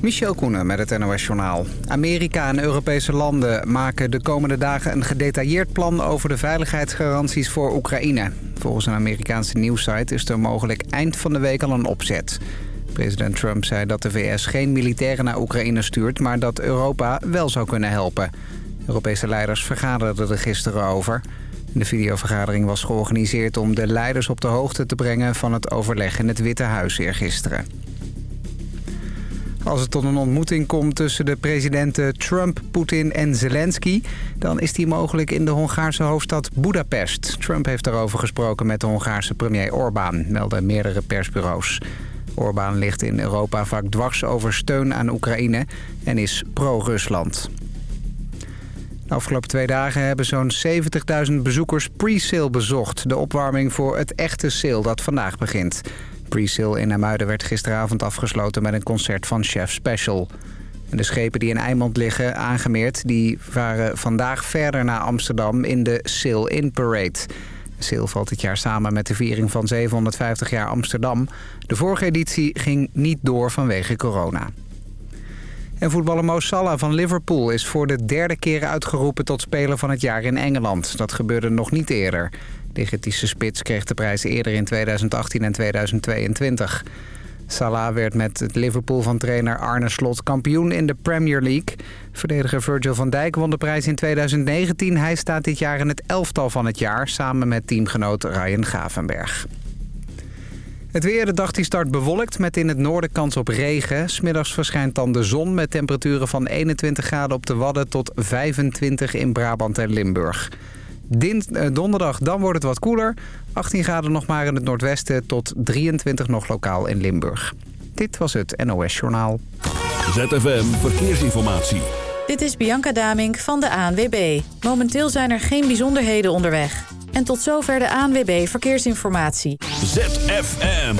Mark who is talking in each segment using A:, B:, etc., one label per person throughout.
A: Michel Koenen met het NOS-journaal. Amerika en Europese landen maken de komende dagen een gedetailleerd plan... over de veiligheidsgaranties voor Oekraïne. Volgens een Amerikaanse nieuwssite is er mogelijk eind van de week al een opzet. President Trump zei dat de VS geen militairen naar Oekraïne stuurt... maar dat Europa wel zou kunnen helpen. Europese leiders vergaderden er gisteren over. De videovergadering was georganiseerd om de leiders op de hoogte te brengen... van het overleg in het Witte Huis eergisteren. Als het tot een ontmoeting komt tussen de presidenten Trump, Poetin en Zelensky... dan is die mogelijk in de Hongaarse hoofdstad Budapest. Trump heeft daarover gesproken met de Hongaarse premier Orbán, melden meerdere persbureaus. Orbán ligt in Europa vaak dwars over steun aan Oekraïne en is pro-Rusland. De afgelopen twee dagen hebben zo'n 70.000 bezoekers pre-sale bezocht. De opwarming voor het echte sale dat vandaag begint. Pre-sale in Amuiden werd gisteravond afgesloten met een concert van Chef Special. de schepen die in Eimond liggen, aangemeerd, die varen vandaag verder naar Amsterdam in de Sail In Parade. De Sail valt dit jaar samen met de viering van 750 jaar Amsterdam. De vorige editie ging niet door vanwege corona. En voetballer Mo Salah van Liverpool is voor de derde keer uitgeroepen tot speler van het jaar in Engeland. Dat gebeurde nog niet eerder. De Egyptische spits kreeg de prijs eerder in 2018 en 2022. Salah werd met het Liverpool van trainer Arne Slot kampioen in de Premier League. Verdediger Virgil van Dijk won de prijs in 2019. Hij staat dit jaar in het elftal van het jaar samen met teamgenoot Ryan Gavenberg. Het weer, de dag die start bewolkt met in het noorden kans op regen. Smiddags verschijnt dan de zon met temperaturen van 21 graden op de Wadden tot 25 in Brabant en Limburg. Dint, eh, donderdag dan wordt het wat koeler. 18 graden nog maar in het noordwesten tot 23 nog lokaal in Limburg. Dit was het NOS Journaal.
B: ZFM Verkeersinformatie.
C: Dit is Bianca Damink van de ANWB. Momenteel zijn er geen bijzonderheden onderweg. En tot zover de ANWB Verkeersinformatie.
B: ZFM.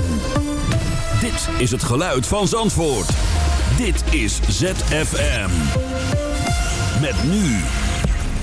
B: Dit is het geluid van Zandvoort. Dit is ZFM. Met nu...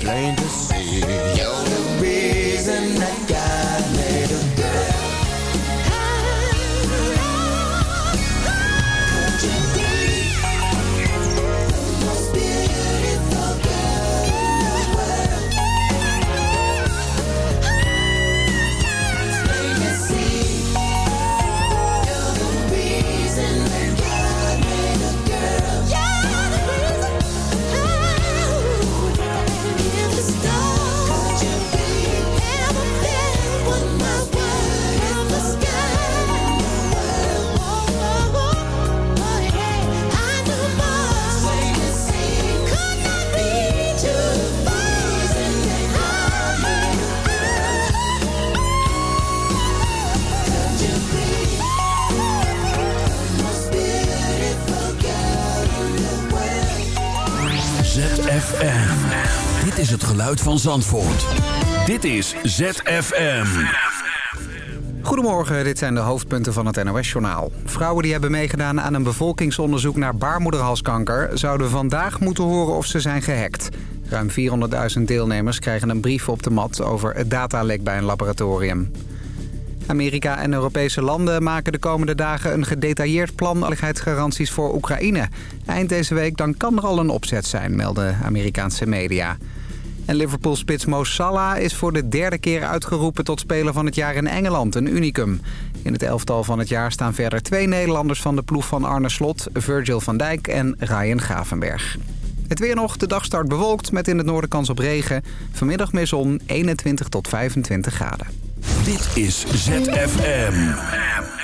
B: plain to see.
D: Luid van Zandvoort. Dit is ZFM.
A: Goedemorgen, dit zijn de hoofdpunten van het NOS-journaal. Vrouwen die hebben meegedaan aan een bevolkingsonderzoek naar baarmoederhalskanker... zouden vandaag moeten horen of ze zijn gehackt. Ruim 400.000 deelnemers krijgen een brief op de mat over het datalek bij een laboratorium. Amerika en Europese landen maken de komende dagen een gedetailleerd plan veiligheidsgaranties voor Oekraïne. Eind deze week dan kan er al een opzet zijn, melden Amerikaanse media. En Liverpool-spits Mo Salah is voor de derde keer uitgeroepen tot speler van het jaar in Engeland, een unicum. In het elftal van het jaar staan verder twee Nederlanders van de ploeg van Arne Slot, Virgil van Dijk en Ryan Gravenberg. Het weer nog, de dag start bewolkt met in het noorden kans op regen. Vanmiddag meer zon, 21 tot 25 graden.
E: Dit is ZFM.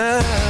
F: love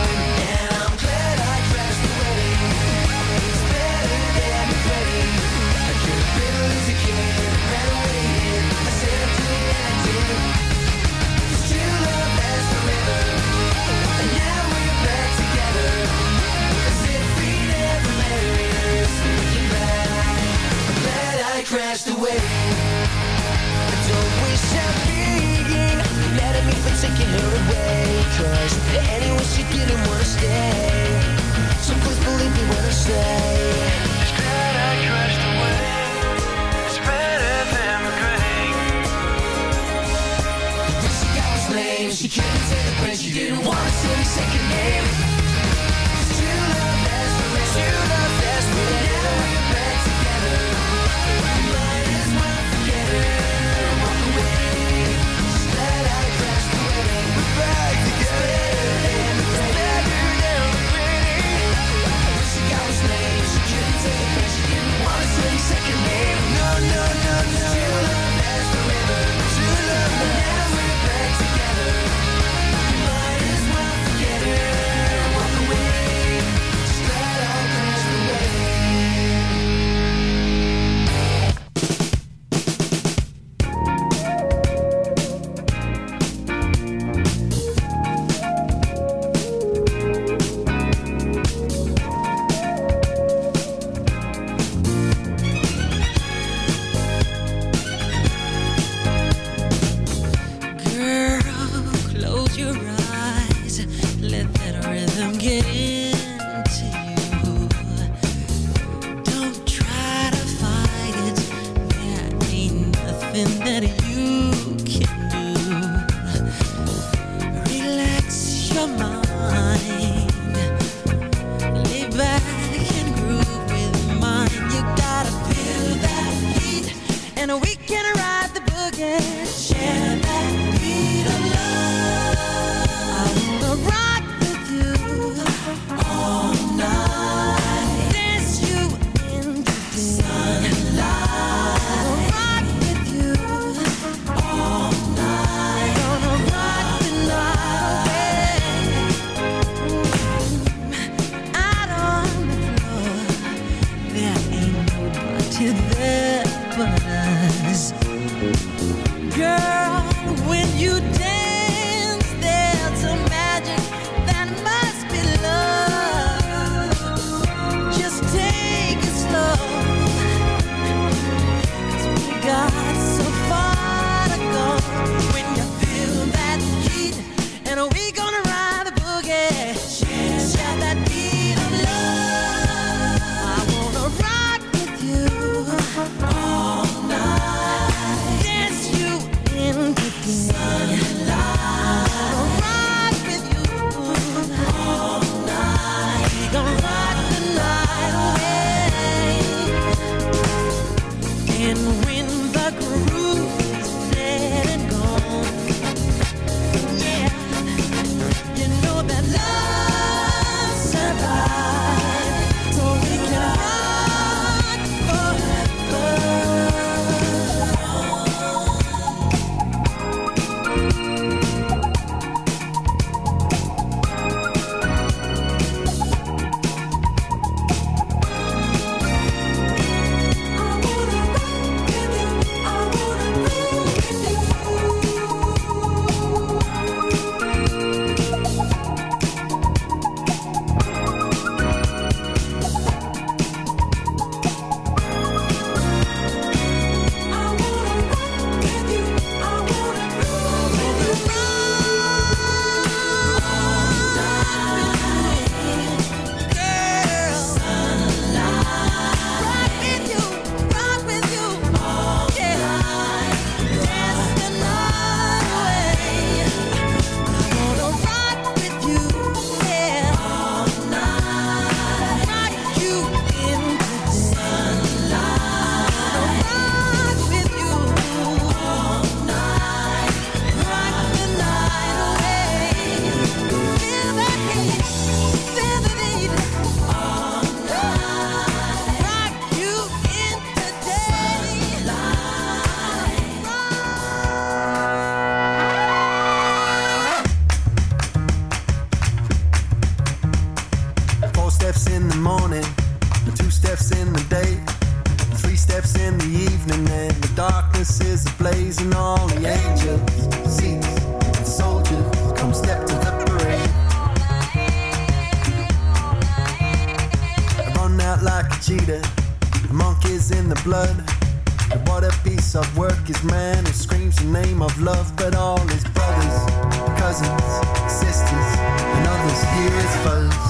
B: your eyes. Let that rhythm get into
G: his fuzz.